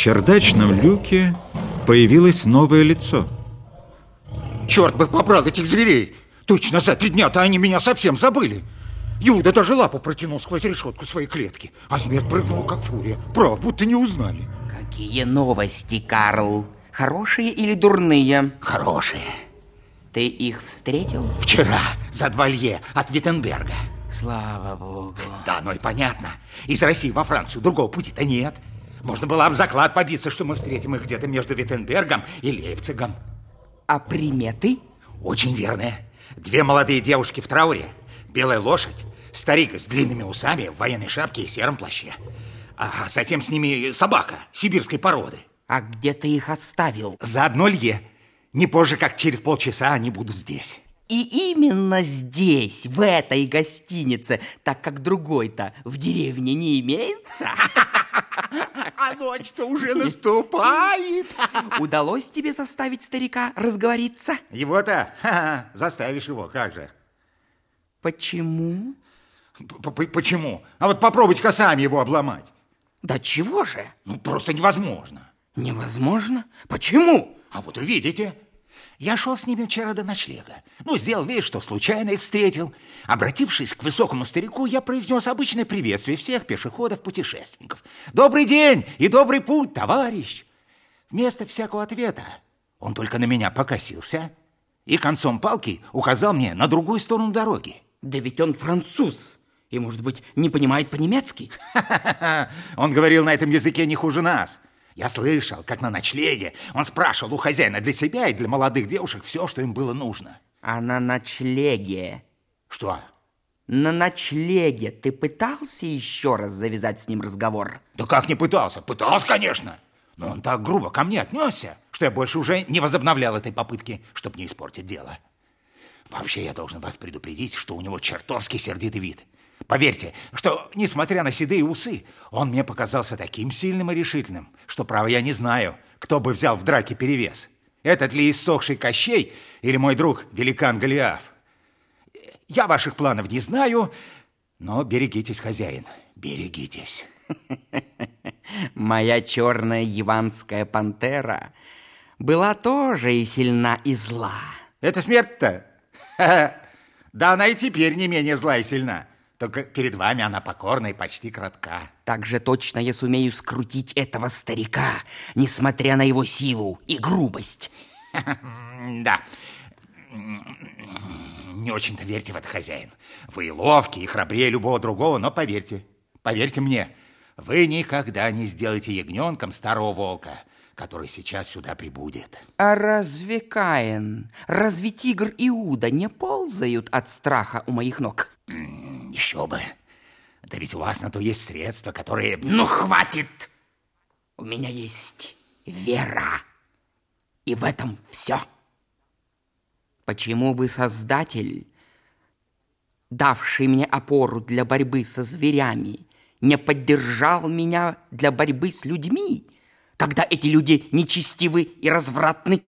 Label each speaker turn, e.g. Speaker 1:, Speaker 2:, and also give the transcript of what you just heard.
Speaker 1: чердачном люке появилось новое лицо.
Speaker 2: Черт бы побрал этих зверей! Точно за три дня-то они меня совсем забыли. Юда даже лапу протянул сквозь решетку своей клетки, а зверь прыгнул, как фурия. Прав, будто не узнали.
Speaker 3: Какие новости, Карл? Хорошие или дурные?
Speaker 2: Хорошие.
Speaker 3: Ты их встретил?
Speaker 2: Вчера, за два лье от Виттенберга.
Speaker 3: Слава богу.
Speaker 2: Да, ну и понятно. Из России во Францию другого пути-то нет. Можно было об заклад побиться, что мы встретим их где-то между Виттенбергом и Лейпцигом.
Speaker 3: А приметы?
Speaker 2: Очень верные. Две молодые девушки в трауре, белая лошадь, старик с длинными усами, в военной шапке и сером плаще. А затем с ними собака сибирской породы.
Speaker 3: А где ты их оставил?
Speaker 2: За одно лье. Не позже, как через полчаса они будут здесь.
Speaker 3: И именно здесь, в этой гостинице, так как другой-то в деревне не имеется.
Speaker 2: А ночь-то уже наступает.
Speaker 3: Удалось тебе заставить старика разговориться?
Speaker 2: Его-то заставишь его, как же.
Speaker 3: Почему?
Speaker 2: Почему? А вот попробуйте-ка сами его обломать.
Speaker 3: Да чего же?
Speaker 2: Ну, просто невозможно.
Speaker 3: Невозможно? Почему?
Speaker 2: А вот увидите. Я шел с ними вчера до ночлега. Ну, сделал вид, что случайно их встретил. Обратившись к высокому старику, я произнес обычное приветствие всех пешеходов-путешественников. «Добрый день и добрый путь, товарищ!» Вместо всякого ответа он только на меня покосился и концом палки указал мне на другую сторону дороги.
Speaker 3: Да ведь он француз и, может быть, не понимает по-немецки.
Speaker 2: Он говорил на этом языке не хуже нас. Я слышал, как на ночлеге он спрашивал у хозяина для себя и для молодых девушек все, что им было нужно.
Speaker 3: А на ночлеге?
Speaker 2: Что?
Speaker 3: На ночлеге ты пытался еще раз завязать с ним разговор?
Speaker 2: Да как не пытался? Пытался, конечно. Но он так грубо ко мне отнесся, что я больше уже не возобновлял этой попытки, чтобы не испортить дело. Вообще, я должен вас предупредить, что у него чертовски сердитый вид. Поверьте, что, несмотря на седые усы, он мне показался таким сильным и решительным, что, право, я не знаю, кто бы взял в драке перевес. Этот ли иссохший Кощей или мой друг великан Голиаф? Я ваших планов не знаю, но берегитесь, хозяин, берегитесь.
Speaker 3: Моя черная яванская пантера была тоже и сильна, и зла.
Speaker 2: Это смерть-то? Да она и теперь не менее зла и сильна. Только перед вами она покорна и почти кратка.
Speaker 3: Так же точно я сумею скрутить этого старика, несмотря на его силу и грубость.
Speaker 2: Да. Не очень-то верьте в это, хозяин. Вы ловкий и храбрее любого другого, но поверьте, поверьте мне, вы никогда не сделаете ягненком старого волка, который сейчас сюда прибудет.
Speaker 3: А разве Каин, разве тигр Иуда не ползают от страха у моих ног?
Speaker 2: Еще бы. Да ведь у вас на то есть средства, которые...
Speaker 3: Ну, хватит! У меня есть вера. И в этом все. Почему бы Создатель, давший мне опору для борьбы со зверями, не поддержал меня для борьбы с людьми, когда эти люди нечестивы и развратны?